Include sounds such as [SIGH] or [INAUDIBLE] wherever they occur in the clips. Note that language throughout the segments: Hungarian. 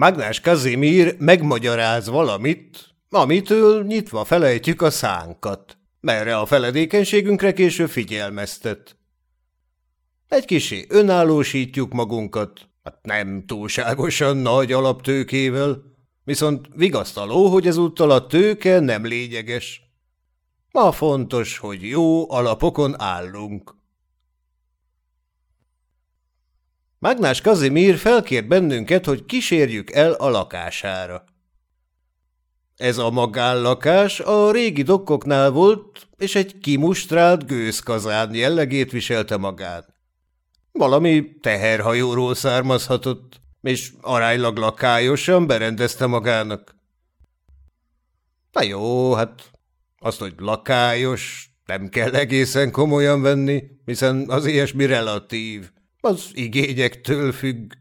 Magnás Kazimír megmagyaráz valamit, amitől nyitva felejtjük a szánkat, merre a feledékenységünkre később figyelmeztet. Egy kisé önállósítjuk magunkat, hát nem túlságosan nagy alaptőkével, viszont vigasztaló, hogy ezúttal a tőke nem lényeges. Ma fontos, hogy jó alapokon állunk. Magnás Kazimír felkért bennünket, hogy kísérjük el a lakására. Ez a magánlakás a régi dokkoknál volt, és egy kimustrált gőzkazán jellegét viselte magán. Valami teherhajóról származhatott, és aránylag lakályosan berendezte magának. Na jó, hát azt, hogy lakályos, nem kell egészen komolyan venni, hiszen az ilyesmi relatív, az igényektől függ.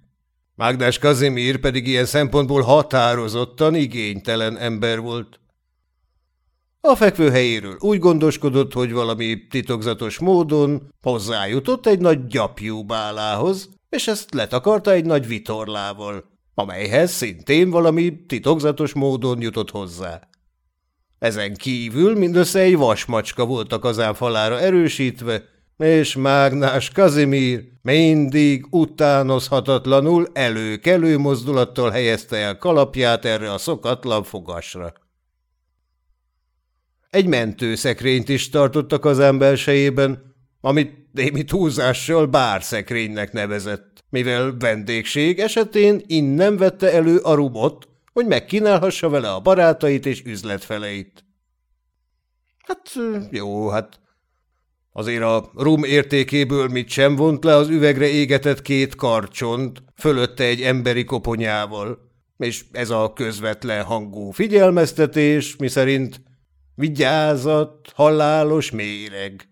Mágdás Kazimír pedig ilyen szempontból határozottan igénytelen ember volt. A fekvőhelyéről úgy gondoskodott, hogy valami titokzatos módon hozzájutott egy nagy gyapjú bálához, és ezt letakarta egy nagy vitorlával, amelyhez szintén valami titokzatos módon jutott hozzá. Ezen kívül mindössze egy vasmacska volt a kazánfalára erősítve, és Mágnás Kazimír mindig utánozhatatlanul előkelő mozdulattal helyezte el kalapját erre a szokatlan fogasra. Egy mentőszekrényt is tartottak az belsejében, amit némi túlzással bárszekrénynek nevezett, mivel vendégség esetén innen vette elő a rumot, hogy megkínálhassa vele a barátait és üzletfeleit. Hát jó, hát Azért a rum értékéből mit sem vont le az üvegre égetett két karcsont, fölötte egy emberi koponyával, és ez a közvetlen hangú figyelmeztetés, miszerint vigyázat, halálos méreg.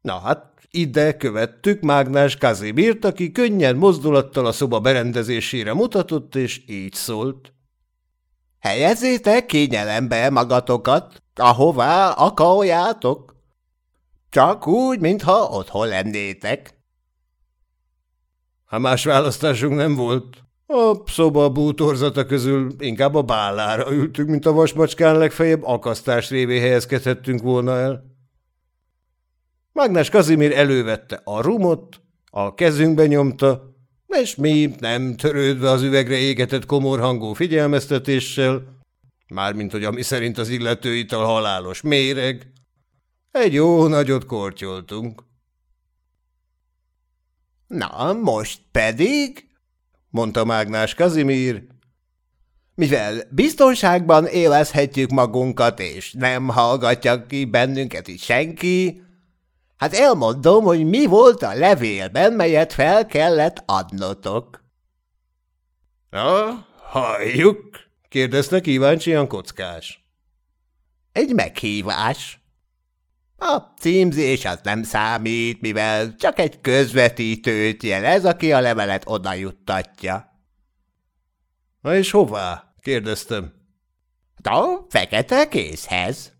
Na hát, ide követtük Mágnás Kazimírt, aki könnyen mozdulattal a szoba berendezésére mutatott, és így szólt. Helyezzétek kényelembe magatokat, ahová akarjátok. Csak úgy, mintha otthon lennétek. Ha más választásunk nem volt, a szoba bútorzata közül inkább a bállára ültünk, mint a vasmacskán legfeljebb akasztás révé helyezkedhettünk volna el. Mágnás Kazimir elővette a rumot, a kezünkbe nyomta, és mi, nem törődve az üvegre égetett komor hangú figyelmeztetéssel, mármint hogy ami szerint az illető ital halálos méreg, egy jó nagyot kortyoltunk. Na, most pedig, mondta Mágnás Kazimír, mivel biztonságban élezhetjük magunkat, és nem hallgatja ki bennünket itt senki, Hát elmondom, hogy mi volt a levélben, melyet fel kellett adnotok. – Ja, halljuk – kérdezte kíváncsian kockás. – Egy meghívás. A címzés az nem számít, mivel csak egy közvetítőt jelez, aki a levelet oda juttatja. – Na és hová? – kérdeztem. – A fekete kézhez.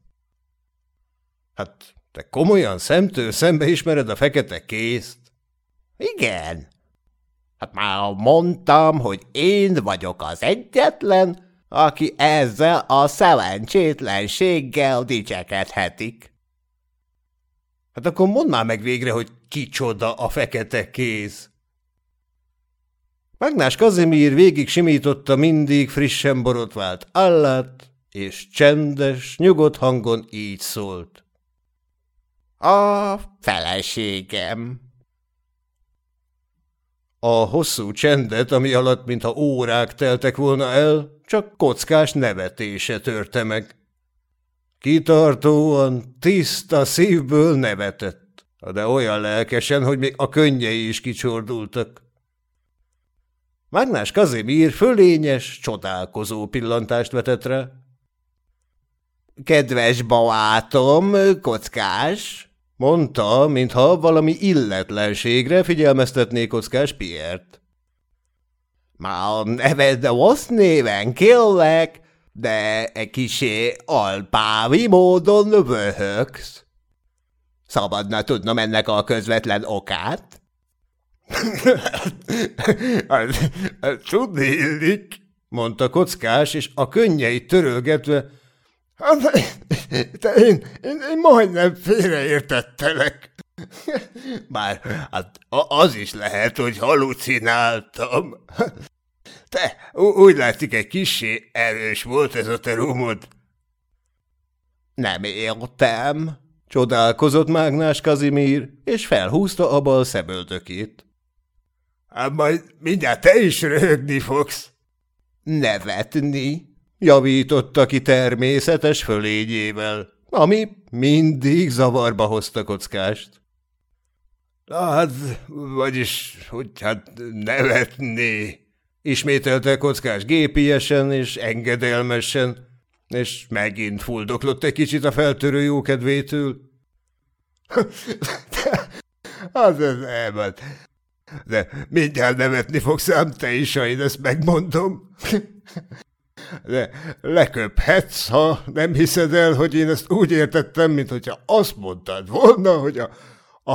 – Hát te komolyan szemtől szembe ismered a fekete készt? Igen. Hát már mondtam, hogy én vagyok az egyetlen, aki ezzel a szerencsétlenséggel dicsekedhetik. Hát akkor mondd már meg végre, hogy kicsoda a fekete kéz. Magnás Kazimír végig simította mindig frissen borotvált állát, és csendes, nyugodt hangon így szólt. A feleségem. A hosszú csendet, ami alatt mintha órák teltek volna el, csak kockás nevetése törte meg. Kitartóan, tiszta szívből nevetett, de olyan lelkesen, hogy még a könnyei is kicsordultak. Mágnás Kazimír fölényes, csodálkozó pillantást vetett rá. – Kedves baátom, kockás! Mondta, mintha valami illetlenségre figyelmeztetné kockás Piert. Már neved rossz néven, kérlek, de egy kisé alpávi módon vöhögsz. Szabadna tudnom ennek a közvetlen okát? [LAUGHS] tudni illik, mondta kockás, és a könnyeit törölgetve, hát, te én, én, én majdnem félreértettelek. [LAUGHS] Bár hát az is lehet, hogy halucináltam. Te, úgy látszik, egy kisé erős volt ez a te rumod. Nem értem, csodálkozott Mágnás Kazimír, és felhúzta a bal szeböldökét. Hát majd mindjárt te is röhögni fogsz. Nevetni, javította ki természetes fölényével, ami mindig zavarba hozta kockást. Hát, vagyis, hogy hát nevetni, ismételte kockás gépiesen és engedelmesen, és megint fuldoklott egy kicsit a feltörő jókedvétől. [LAUGHS] az az elmed. De mindjárt nevetni fogsz ám te is, ha én ezt megmondom. [LAUGHS] De leköphetsz, ha nem hiszed el, hogy én ezt úgy értettem, mint hogyha azt mondtad volna, hogy a, a,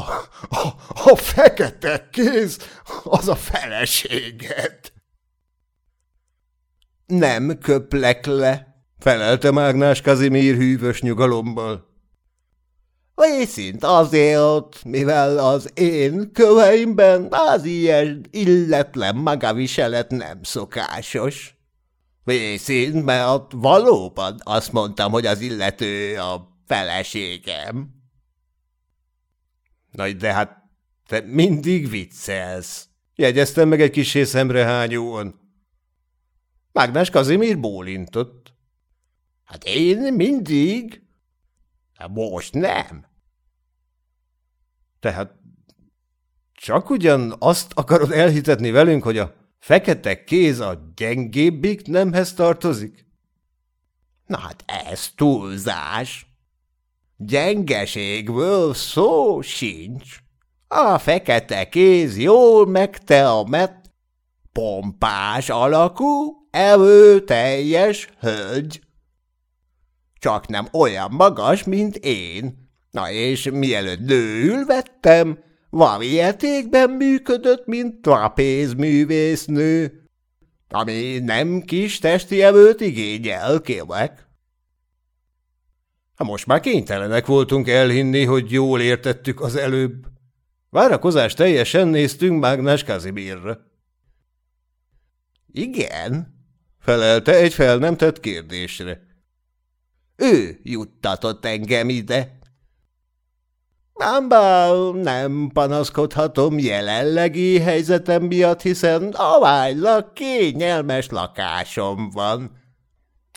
a, a fekete kéz az a feleséged. Nem köplek le, felelte Mágnás Kazimír hűvös nyugalommal. Részint azért, mivel az én köveimben az ilyen illetlen magaviselet nem szokásos. Részint, mert valóban azt mondtam, hogy az illető a feleségem. Na, de hát te mindig viccelsz, jegyeztem meg egy kis szemrehányóan. Mágnás Kazimír bólintott. Hát én mindig? Hát most nem. Tehát csak ugyan azt akarod elhitetni velünk, hogy a fekete kéz a gyengébbik nemhez tartozik? Na hát ez túlzás. Gyengeségből szó sincs. A fekete kéz jól megteamet, pompás alakú, teljes hölgy. Csak nem olyan magas, mint én, Na és mielőtt nőül vettem, varietékben működött, mint trapézművésznő, ami nem kis testi erőt igényel, kérlek. Most már kénytelenek voltunk elhinni, hogy jól értettük az előbb. Várakozás teljesen néztünk Mágnás Kazimírra. Igen, felelte egy fel nem tett kérdésre. Ő juttatott engem ide. Ám nem panaszkodhatom jelenlegi helyzetem miatt, hiszen aványlag kényelmes lakásom van.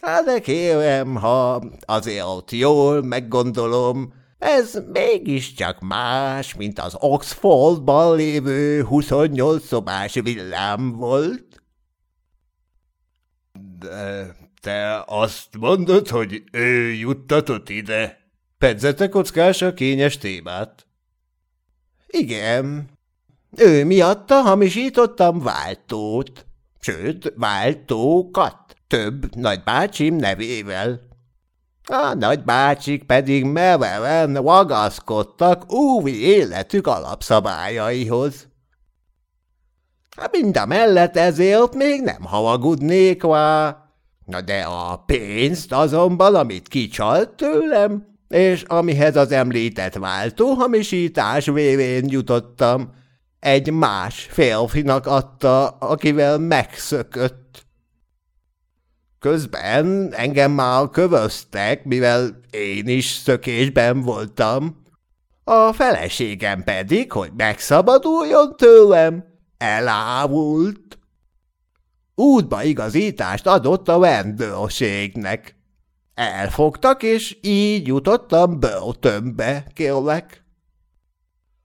Hát de kérem, ha azért jól meggondolom, ez mégiscsak más, mint az Oxfordban lévő 28 szobás villám volt. Te azt mondod, hogy ő juttatott ide? Pedzette kockás a kényes témát. Igen, ő miatta hamisítottam váltót, sőt, váltókat, több nagybácsim nevével. A nagybácsik pedig mevelen vagaszkodtak új életük alapszabályaihoz. Mind a mellett ezért még nem havagudnék vá. Na de a pénzt azonban, amit kicsalt tőlem, és amihez az említett váltóhamisítás vévén jutottam, egy más férfinak adta, akivel megszökött. Közben engem már kövöztek, mivel én is szökésben voltam. A feleségem pedig, hogy megszabaduljon tőlem, elávult. Útba igazítást adott a vendőrségnek. Elfogtak, és így jutottam börtönbe, kérlek.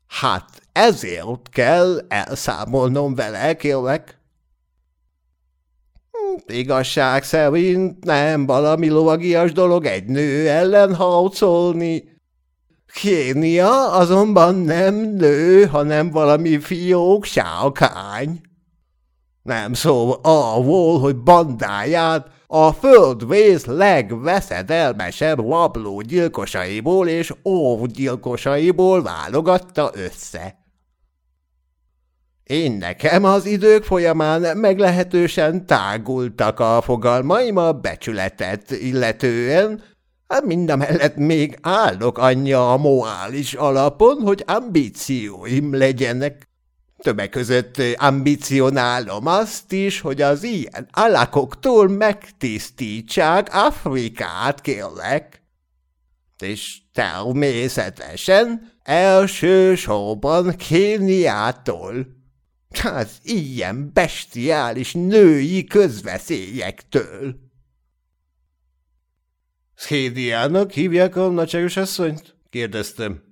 Hát ezért kell elszámolnom vele, kérlek. Hm, igazság szerint nem valami lovagias dolog egy nő ellen harcolni. Kénia azonban nem nő, hanem valami fiók sálkány. Nem szó arról, hogy bandáját a földvész legveszedelmesebb rabló gyilkosaiból és óvgyilkosaiból válogatta össze. Én nekem az idők folyamán meglehetősen tágultak a fogalmaim a becsületet illetően, hát mind a mellett még állok anyja a moális alapon, hogy ambícióim legyenek. Többek között ambicionálom azt is, hogy az ilyen alakoktól megtisztítsák Afrikát, kérlek. És természetesen elsősorban Kéniától. Az ilyen bestiális női közveszélyektől. Szhédiának hívják a nagyságos asszonyt? kérdeztem.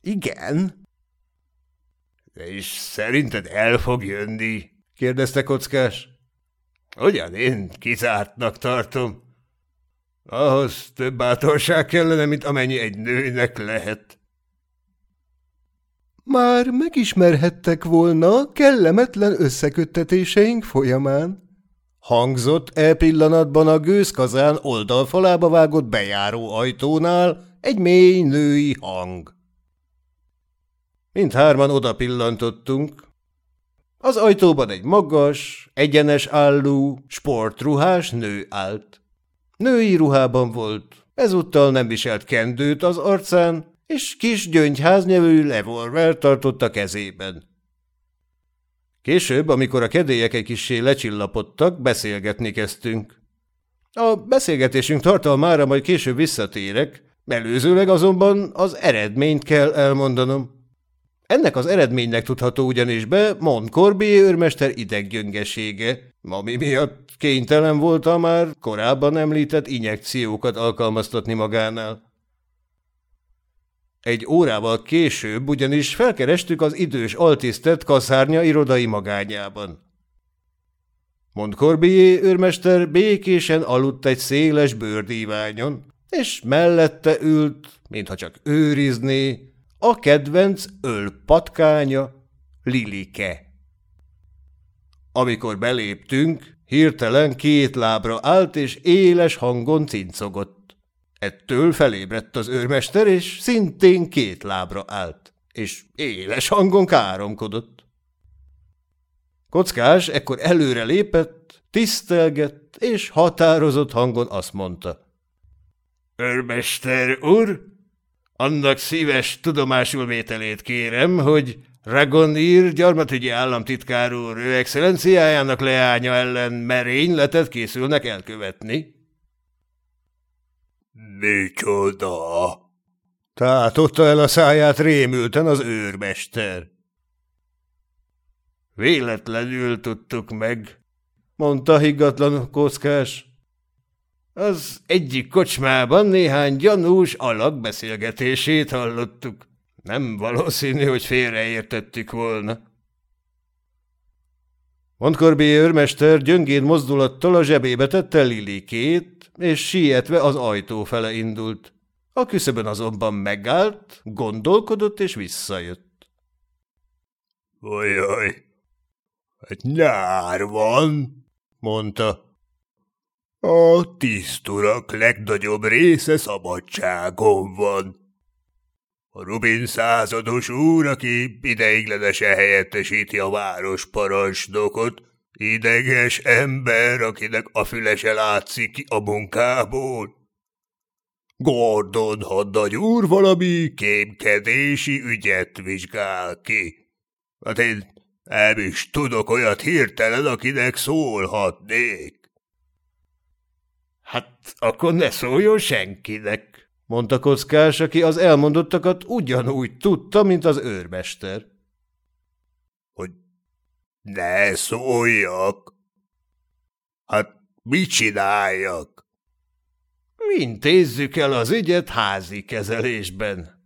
Igen. És szerinted el fog jönni? kérdezte kockás. Ugyan én kizártnak tartom. Ahhoz több bátorság kellene, mint amennyi egy nőnek lehet. Már megismerhettek volna kellemetlen összeköttetéseink folyamán. Hangzott e pillanatban a gőzkazán oldalfalába vágott bejáró ajtónál egy mély női hang. Mindhárman oda pillantottunk. Az ajtóban egy magas, egyenes állú, sportruhás nő állt. Női ruhában volt, ezúttal nem viselt kendőt az arcán, és kis gyöngyháznyelő levolver tartott a kezében. Később, amikor a kedélyek egy kissé lecsillapodtak, beszélgetni kezdtünk. A beszélgetésünk tartalmára majd később visszatérek, előzőleg azonban az eredményt kell elmondanom. Ennek az eredménynek tudható ugyanis be Montcorbier őrmester ideggyöngesége, ami miatt kénytelen volt a már korábban említett injekciókat alkalmaztatni magánál. Egy órával később ugyanis felkerestük az idős altisztet kaszárnya irodai magányában. Montcorbier őrmester békésen aludt egy széles bőrdíványon, és mellette ült, mintha csak őrizné, a kedvenc ölpatkánya, Lilike. Amikor beléptünk, hirtelen két lábra állt, és éles hangon cincogott. Ettől felébredt az őrmester, és szintén két lábra állt, és éles hangon káromkodott. Kockás ekkor előre lépett, tisztelgett, és határozott hangon azt mondta. Őrmester úr, annak szíves tudomásul vételét kérem, hogy Ragonír gyarmatügyi államtitkár úr ő excellenciájának leánya ellen merényletet készülnek elkövetni. Micsoda? Tátotta el a száját rémülten az őrmester. Véletlenül tudtuk meg, mondta higgatlan kockás. Az egyik kocsmában néhány gyanús alak beszélgetését hallottuk. Nem valószínű, hogy félreértettük volna. Montcorbier őrmester gyöngén mozdulattal a zsebébe tette Lilikét, és sietve az ajtó fele indult. A küszöbön azonban megállt, gondolkodott és visszajött. – Ojjaj, hát nyár van, mondta. A tiszturak legnagyobb része szabadságon van. A Rubin százados úr, aki ideiglenesen helyettesíti a város parancsnokot, ideges ember, akinek a fülese látszik ki a munkából. Gordon hadnagy úr valami kémkedési ügyet vizsgál ki. Hát én nem is tudok olyat hirtelen, akinek szólhatnék. Hát akkor ne szóljon senkinek, mondta kockás, aki az elmondottakat ugyanúgy tudta, mint az őrmester. Ne szóljak? Hát mit csináljak? Intézzük el az ügyet házi kezelésben.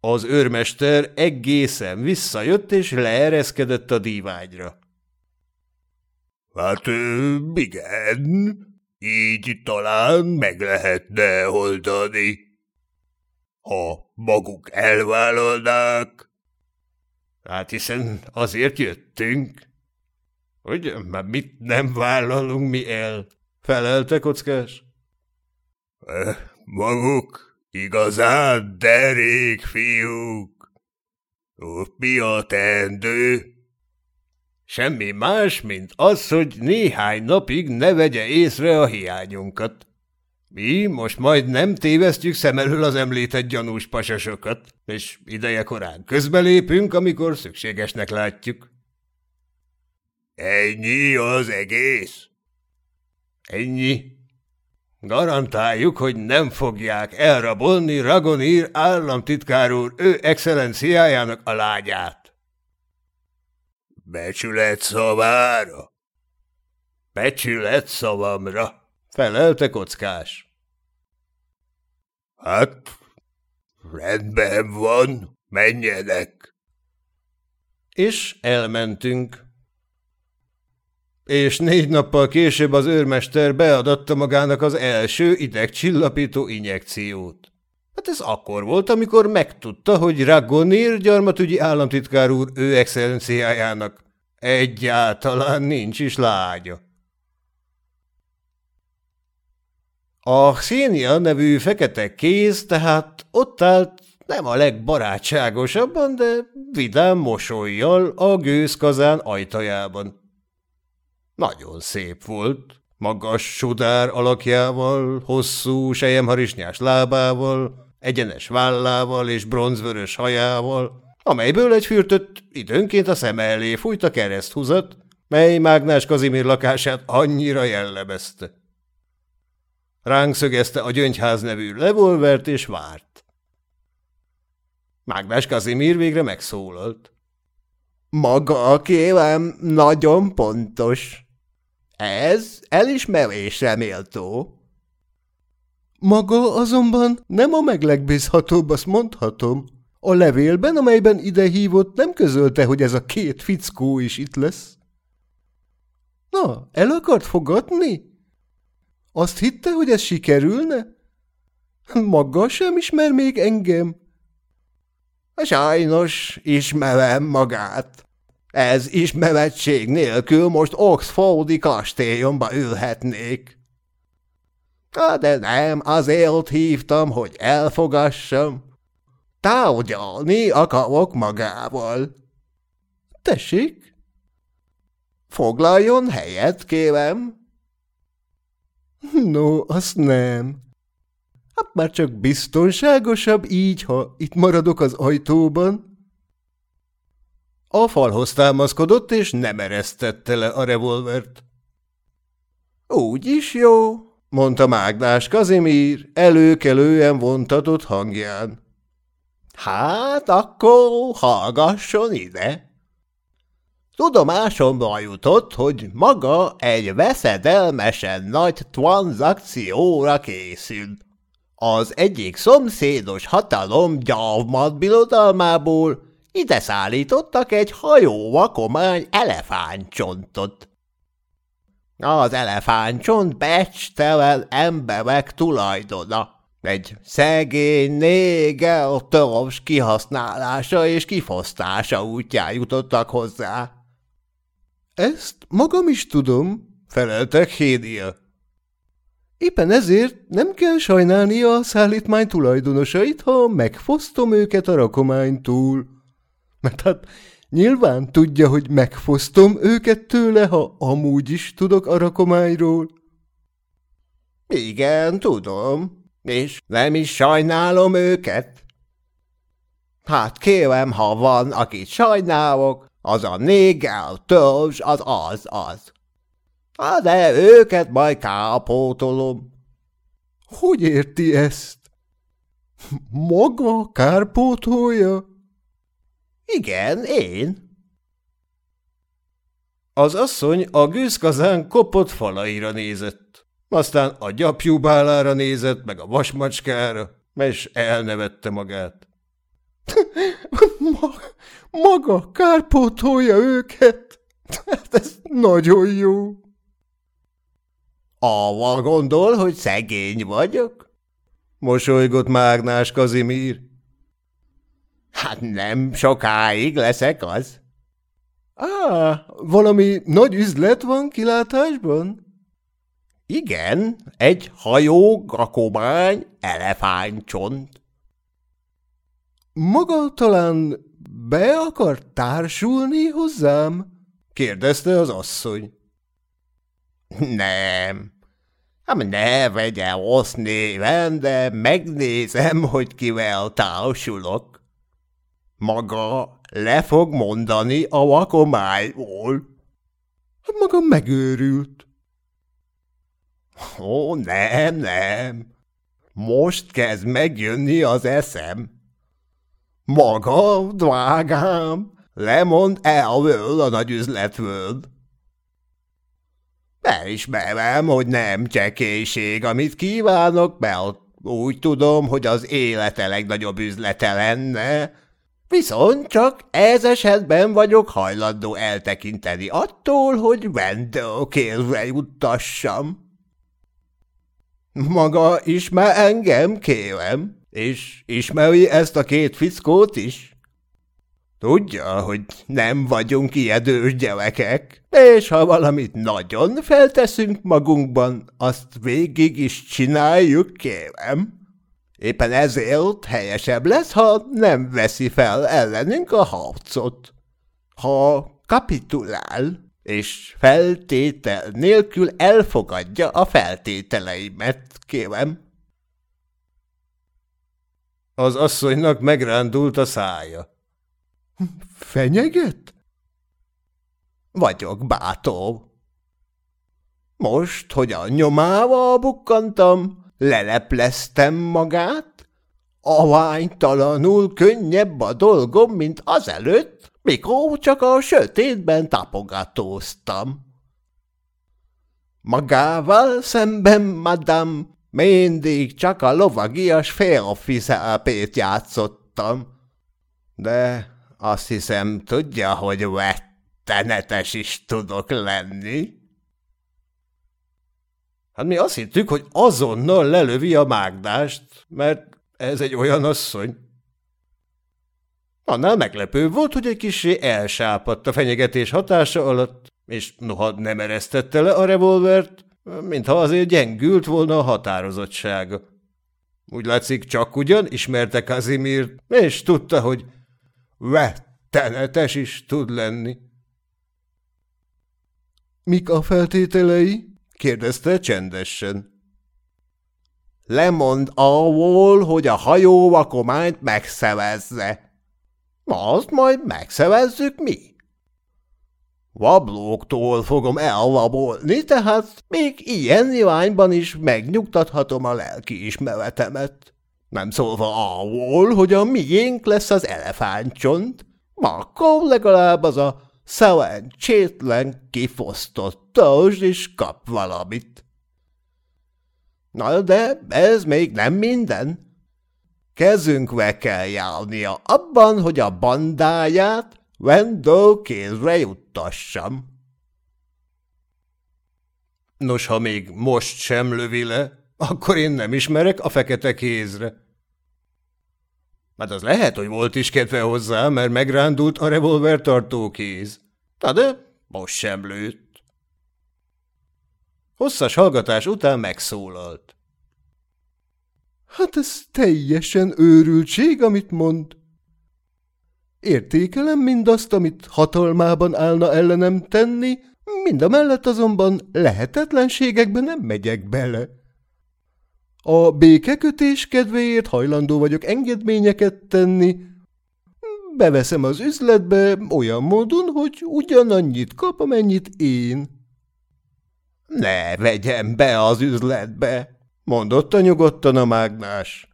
Az őrmester egészen visszajött és leereszkedett a dívágyra. Hát igen, így talán meg lehetne oldani. Ha maguk elvállalnák. Hát hiszen azért jöttünk. Hogy már mit nem vállalunk mi el? Felelte kockás. Maguk igazán derék fiúk. – Mi a teendő? – Semmi más, mint az, hogy néhány napig ne vegye észre a hiányunkat. Mi most majd nem tévesztjük szem elől az említett gyanús pasasokat, és ideje korán közbelépünk, amikor szükségesnek látjuk. Ennyi az egész? Ennyi. Garantáljuk, hogy nem fogják elrabolni Ragonír államtitkár úr ő excellenciájának a lágyát. Becsület szavára? Becsület szavamra felelte kockás. Hát, rendben van, menjenek. És elmentünk. És négy nappal később az őrmester beadatta magának az első idegcsillapító injekciót. Hát ez akkor volt, amikor megtudta, hogy Ragonir gyarmatügyi államtitkár úr ő excellenciájának egyáltalán nincs is lágya. A Xenia nevű fekete kéz tehát ott állt nem a legbarátságosabban, de vidám mosolyjal a gőzkazán ajtajában. Nagyon szép volt, magas sudár alakjával, hosszú sejemharisnyás lábával, egyenes vállával és bronzvörös hajával, amelyből egy fürtött időnként a szeme elé fújt a kereszthúzat, mely Mágnás Kazimír lakását annyira jellemezte. Ránk szögezte a Gyöngyház nevű revolvert, és várt. Mágnás Kazimír végre megszólalt. Maga a kérem nagyon pontos. Ez elismerésre méltó. Maga azonban nem a meglegbízhatóbb, azt mondhatom. A levélben, amelyben ide hívott, nem közölte, hogy ez a két fickó is itt lesz. Na, el akart fogadni? Azt hitte, hogy ez sikerülne? Maga sem ismer még engem. Sajnos ismerem magát. Ez ismeretség nélkül most Oxfordi kastélyomba ülhetnék. De nem, azért hívtam, hogy elfogassam. Tárgyalni akarok magával. Tessék? Foglaljon helyet, kérem. No, azt nem. Hát már csak biztonságosabb így, ha itt maradok az ajtóban. A falhoz támaszkodott, és nem eresztette le a revolvert. Úgy is jó, mondta Mágnás Kazimír előkelően vontatott hangján. Hát akkor hallgasson ide. Tudomásomra jutott, hogy maga egy veszedelmesen nagy tranzakcióra készül. Az egyik szomszédos hatalom gyarmat birodalmából ide szállítottak egy hajóvakomány elefántcsontot. Az elefántcsont becstelen emberek tulajdona. Egy szegény néger törovs kihasználása és kifosztása útján jutottak hozzá. Ezt magam is tudom, feleltek Hédia. Éppen ezért nem kell sajnálnia a szállítmány tulajdonosait, ha megfosztom őket a rakománytól. Mert hát nyilván tudja, hogy megfosztom őket tőle, ha amúgy is tudok a rakományról. Igen, tudom, és nem is sajnálom őket. Hát kérem, ha van, akit sajnálok, az a négel törzs, az az az. De őket majd kárpótolom. Hogy érti ezt? Maga kárpótolja? Igen, én. Az asszony a gőzkazán kopott falaira nézett, aztán a gyapjúbálára nézett, meg a vasmacskára, és elnevette magát. [LAUGHS] Maga kárpótolja őket? Hát ez nagyon jó. Ava gondol, hogy szegény vagyok? Mosolygott Mágnás Kazimír. Hát nem sokáig leszek az. Á, valami nagy üzlet van kilátásban? Igen, egy hajó, gakomány, elefántcsont. Maga talán be akar társulni hozzám? kérdezte az asszony. Nem. Hát ne vegye osz néven, de megnézem, hogy kivel társulok. Maga le fog mondani a vakományból. Hát maga megőrült. Ó, nem, nem. Most kezd megjönni az eszem. Maga, drágám, lemond elvől a nagy üzletről. Elismerem, hogy nem csekélység, amit kívánok, mert úgy tudom, hogy az élete legnagyobb üzlete lenne, viszont csak ez esetben vagyok hajlandó eltekinteni attól, hogy vendőkérve juttassam. Maga ismer engem, kérem, és ismeri ezt a két fickót is? Tudja, hogy nem vagyunk ijedős gyerekek, és ha valamit nagyon felteszünk magunkban, azt végig is csináljuk, kérem. Éppen ezért helyesebb lesz, ha nem veszi fel ellenünk a harcot. Ha kapitulál, és feltétel nélkül elfogadja a feltételeimet, kérem. Az asszonynak megrándult a szája. Fenyeget? Vagyok bátor. Most, hogy a nyomával bukkantam, lelepleztem magát, aványtalanul könnyebb a dolgom, mint azelőtt, mikor csak a sötétben tapogatóztam. Magával szemben, madam, mindig csak a lovagias férfi szerepét játszottam, de azt hiszem, tudja, hogy vettenetes is tudok lenni. Hát mi azt hittük, hogy azonnal lelövi a mágdást, mert ez egy olyan asszony. Annál meglepő volt, hogy egy kisé elsápadt a fenyegetés hatása alatt, és noha nem eresztette le a revolvert, mintha azért gyengült volna a határozottsága. Úgy látszik, csak ugyan ismerte Kazimirt, és tudta, hogy Vettenetes is tud lenni. Mik a feltételei? kérdezte csendesen. Lemond arról, hogy a hajóvakományt megszevezze. Azt majd megszevezzük mi. Vablóktól fogom elvabolni, tehát még ilyen irányban is megnyugtathatom a lelki ismeretemet. Nem szólva arról, hogy a miénk lesz az elefántcsont, akkor legalább az a szerencsétlen kifosztott törzs is kap valamit. Na de ez még nem minden. Kezünkbe kell járnia abban, hogy a bandáját vendőkézre juttassam. Nos, ha még most sem lövi le, akkor én nem ismerek a fekete kézre. Hát az lehet, hogy volt is kedve hozzá, mert megrándult a revolver tartókéz. Na de most sem lőtt. Hosszas hallgatás után megszólalt. Hát ez teljesen őrültség, amit mond. Értékelem mindazt, amit hatalmában állna ellenem tenni, mind a mellett azonban lehetetlenségekbe nem megyek bele. A békekötés kedvéért hajlandó vagyok engedményeket tenni. Beveszem az üzletbe olyan módon, hogy ugyanannyit kap, amennyit én. Ne vegyem be az üzletbe, mondotta nyugodtan a mágnás.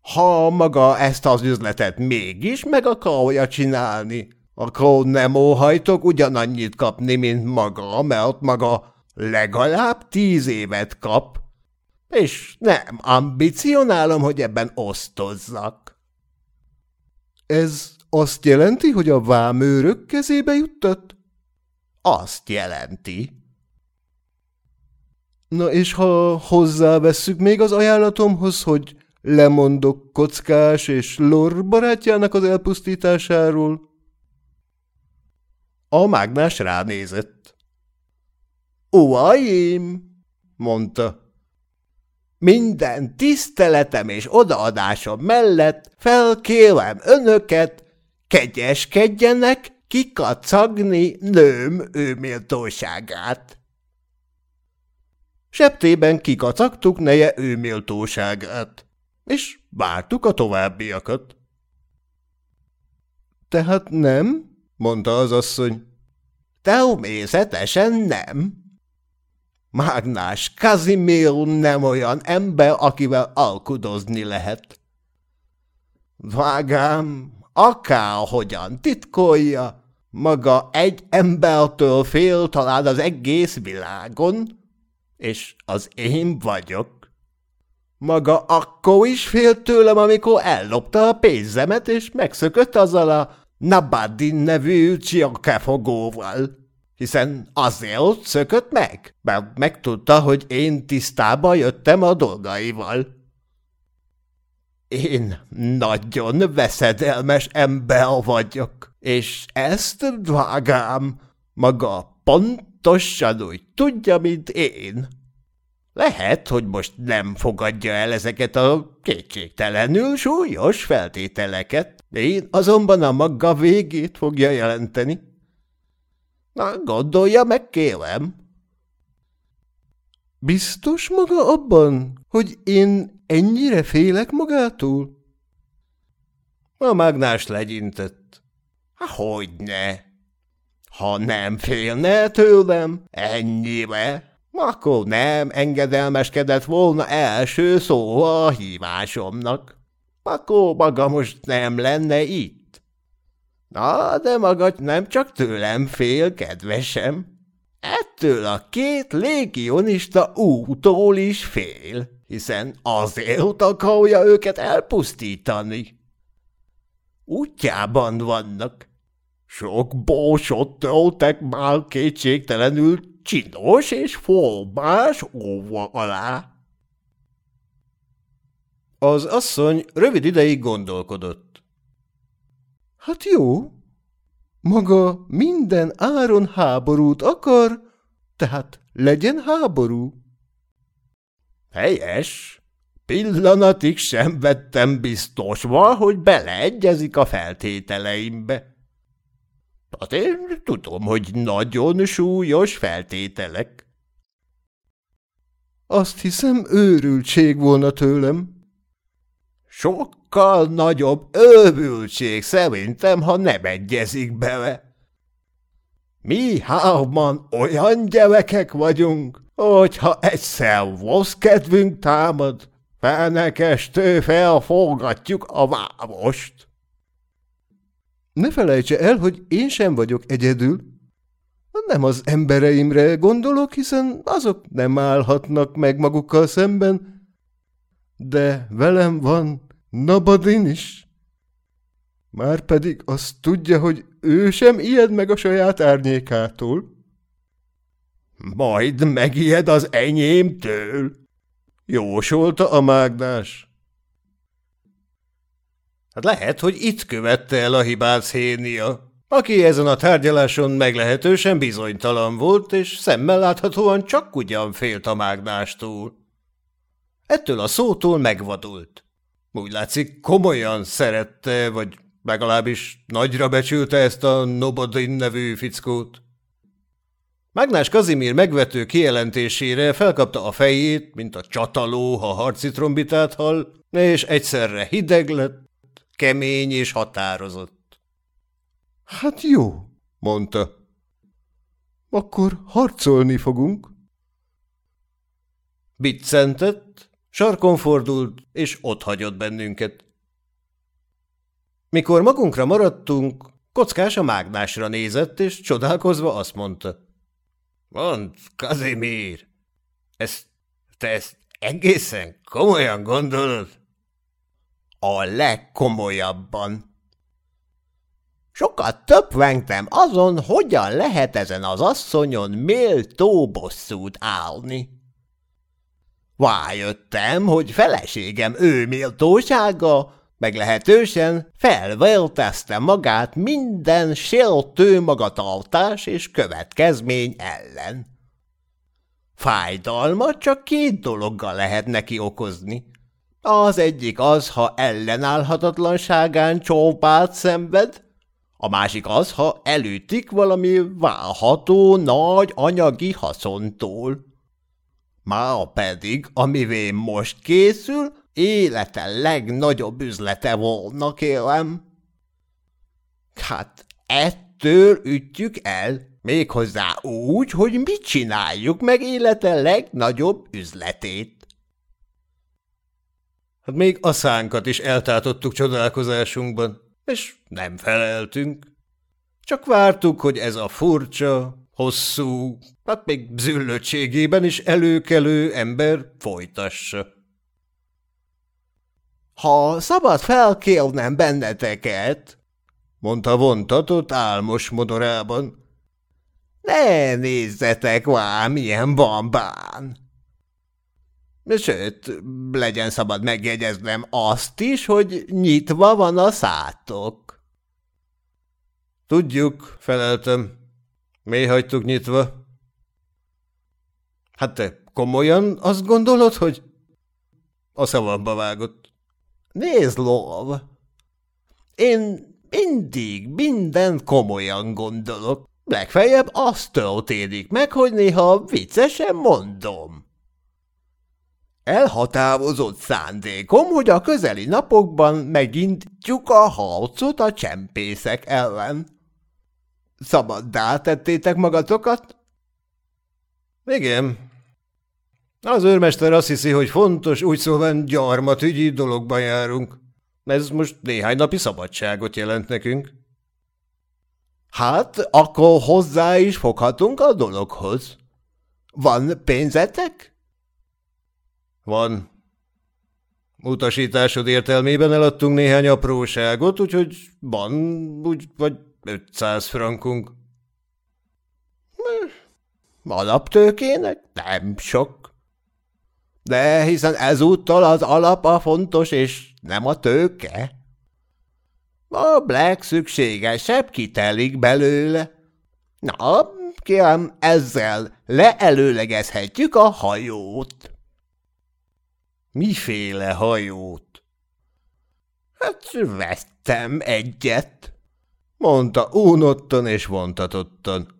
Ha maga ezt az üzletet mégis meg akarja csinálni, akkor nem óhajtok ugyanannyit kapni, mint maga, mert maga legalább tíz évet kap, és nem ambicionálom, hogy ebben osztozzak. Ez azt jelenti, hogy a vámőrök kezébe juttat? Azt jelenti. Na és ha hozzávesszük még az ajánlatomhoz, hogy lemondok kockás és lor barátjának az elpusztításáról? A mágnás ránézett. Uaim, mondta. Minden tiszteletem és odaadásom mellett felkérem önöket, kegyeskedjenek, kikacagni nőm ő méltóságát. Septében kikacagtuk neje ő méltóságát, és vártuk a továbbiakat. Tehát nem? mondta az asszony. Természetesen nem. Mágnás Kazimir nem olyan ember, akivel alkudozni lehet. Vágám, akárhogyan titkolja, maga egy embertől fél talán az egész világon, és az én vagyok. Maga akkor is félt tőlem, amikor ellopta a pénzemet, és megszökött azzal a Nabadin nevű csiakefogóval. Hiszen azért szökött meg, mert megtudta, hogy én tisztába jöttem a dolgaival. Én nagyon veszedelmes ember vagyok, és ezt, drágám, maga pontosan úgy tudja, mint én. Lehet, hogy most nem fogadja el ezeket a kétségtelenül súlyos feltételeket, én azonban a maga végét fogja jelenteni. Na, gondolja meg, kérem. Biztos maga abban, hogy én ennyire félek magától? A mágnás legyintett. Hogyne? Ha nem félne tőlem, ennyire, akkor nem engedelmeskedett volna első szó a hívásomnak. Akkor maga most nem lenne itt. Na, de maga nem csak tőlem fél, kedvesem. Ettől a két légionista útól is fél, hiszen azért akarja őket elpusztítani. Útjában vannak. Sok bósot töltek már kétségtelenül csinos és formás óva alá. Az asszony rövid ideig gondolkodott. Hát jó, maga minden áron háborút akar, tehát legyen háború. Helyes. Pillanatig sem vettem biztosva, hogy beleegyezik a feltételeimbe. Hát én tudom, hogy nagyon súlyos feltételek. Azt hiszem, őrültség volna tőlem. Sokkal nagyobb őrültség szerintem, ha nem egyezik bele. Mi hárman olyan gyerekek vagyunk, hogyha egyszer kedvünk támad, felnekestől felforgatjuk a várost. Ne felejtse el, hogy én sem vagyok egyedül. Nem az embereimre gondolok, hiszen azok nem állhatnak meg magukkal szemben. De velem van Nabadin is. Márpedig azt tudja, hogy ő sem ijed meg a saját árnyékától. Majd megijed az enyémtől, jósolta a mágnás. Hát lehet, hogy itt követte el a hibát Szénia, aki ezen a tárgyaláson meglehetősen bizonytalan volt, és szemmel láthatóan csak ugyan félt a mágnástól. Ettől a szótól megvadult. Úgy látszik, komolyan szerette, vagy legalábbis nagyra becsülte ezt a Nobodin nevű fickót. Mágnás Kazimír megvető kijelentésére felkapta a fejét, mint a csataló, ha harci trombitát hall, és egyszerre hideg lett, kemény és határozott. Hát jó, mondta. Akkor harcolni fogunk. Biccentett, sarkon fordult, és ott hagyott bennünket. Mikor magunkra maradtunk, kockás a mágnásra nézett, és csodálkozva azt mondta. Mondd, Kazimír, ezt, te ezt egészen komolyan gondolod? A legkomolyabban. Sokat töprengtem azon, hogyan lehet ezen az asszonyon méltó bosszút állni. Rájöttem, hogy feleségem ő méltósága meglehetősen felvéltezte magát minden sértő magatartás és következmény ellen. Fájdalmat csak két dologgal lehet neki okozni. Az egyik az, ha ellenállhatatlanságán csópát szenved, A másik az, ha elütik valami válható nagy anyagi haszontól. Már pedig, amivé most készül, élete legnagyobb üzlete volna, kérem. Hát ettől ütjük el, méghozzá úgy, hogy mit csináljuk meg élete legnagyobb üzletét. Hát még a szánkat is eltátottuk csodálkozásunkban, és nem feleltünk. Csak vártuk, hogy ez a furcsa, hosszú, hát még züllöttségében is előkelő ember folytassa. Ha szabad felkérnem benneteket, mondta vontatott álmos modorában, ne nézzetek vám ilyen bambán! Sőt, legyen szabad megjegyeznem azt is, hogy nyitva van a szátok. Tudjuk, feleltem. Mi hagytuk nyitva? Hát te komolyan azt gondolod, hogy... A szavamba vágott. Nézd, lov! Én mindig mindent komolyan gondolok. Legfeljebb azt történik meg, hogy néha viccesen mondom. Elhatározott szándékom, hogy a közeli napokban megindítjuk a harcot a csempészek ellen. Szabaddá tettétek magatokat? Igen. Az őrmester azt hiszi, hogy fontos, úgy szóval gyarmatügyi dologban járunk. Ez most néhány napi szabadságot jelent nekünk. Hát, akkor hozzá is foghatunk a dologhoz. Van pénzetek? Van. Utasításod értelmében eladtunk néhány apróságot, úgyhogy van úgy vagy 500 frankunk. Alaptőkének nem sok. De hiszen ezúttal az alap a fontos, és nem a tőke. A Black szükségesebb kitelik belőle. Na, kérem, ezzel leelőlegezhetjük a hajót. Miféle hajót? Hát vettem egyet, mondta únottan és vontatottan.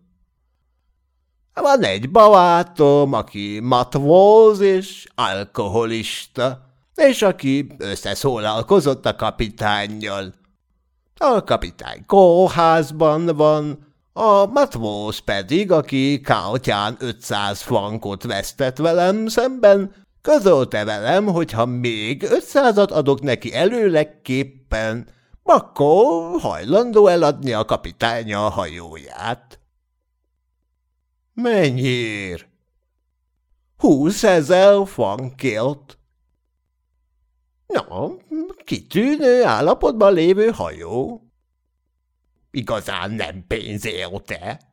Van egy bavátom, aki matvóz és alkoholista és aki összeszólalkozott a kapitánnyal. A kapitány kórházban van, a matvós pedig, aki kátyán 500 frankot vesztett velem szemben, közölte velem, hogy ha még 500-at adok neki előlegképpen, akkor hajlandó eladni a kapitánya a hajóját. Mennyiért? Húsz ezer frankért. Na, kitűnő állapotban lévő hajó. Igazán nem pénzérte.